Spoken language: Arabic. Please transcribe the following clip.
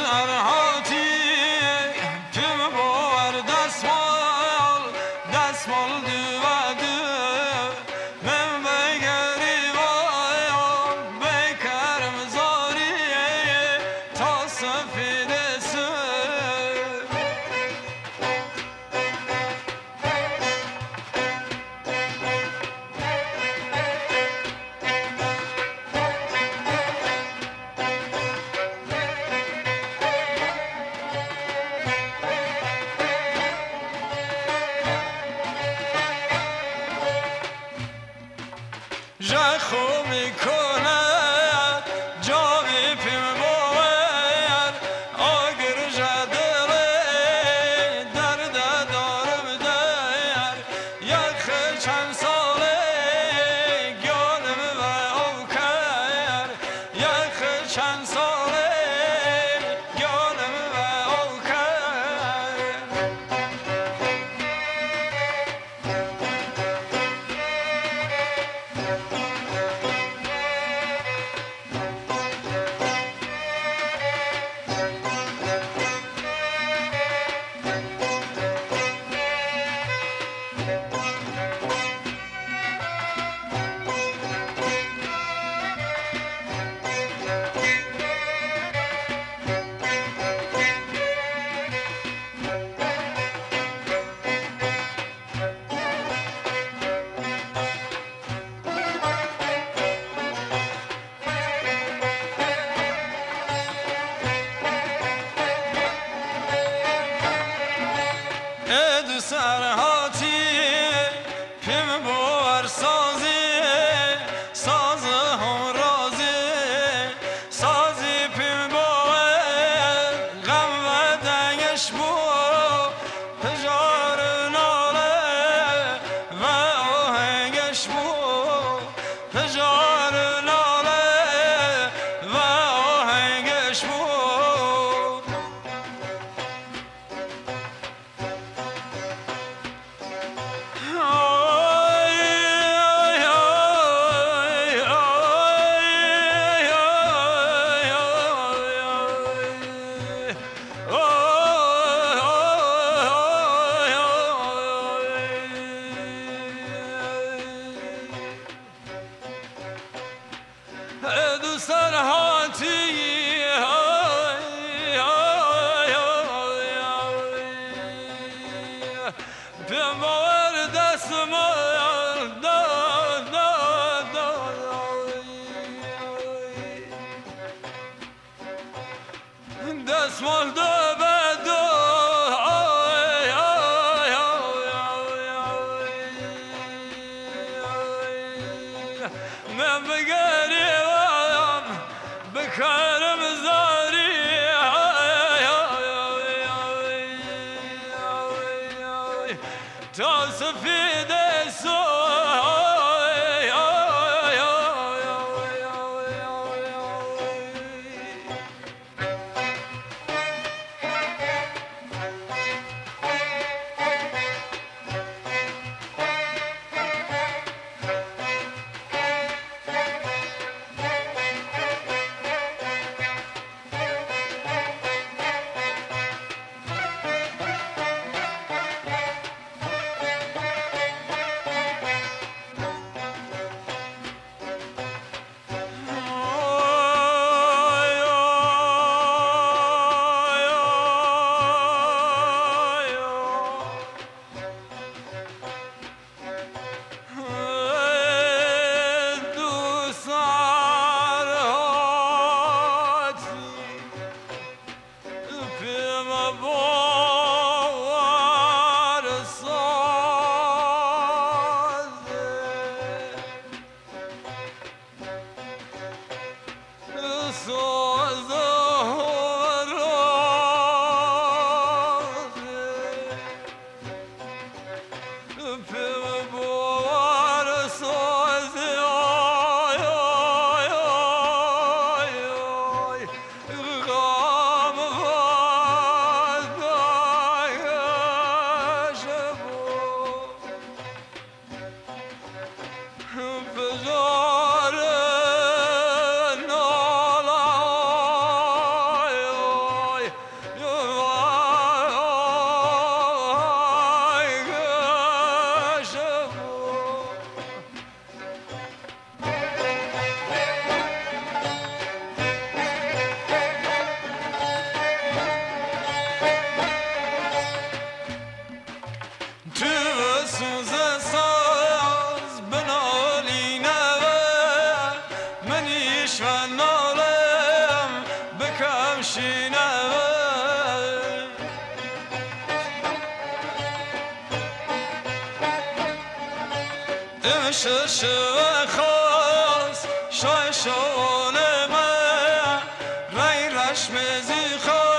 I don't know. تصفي میشینم شش خاص شای شونه من رای رشم زی خاص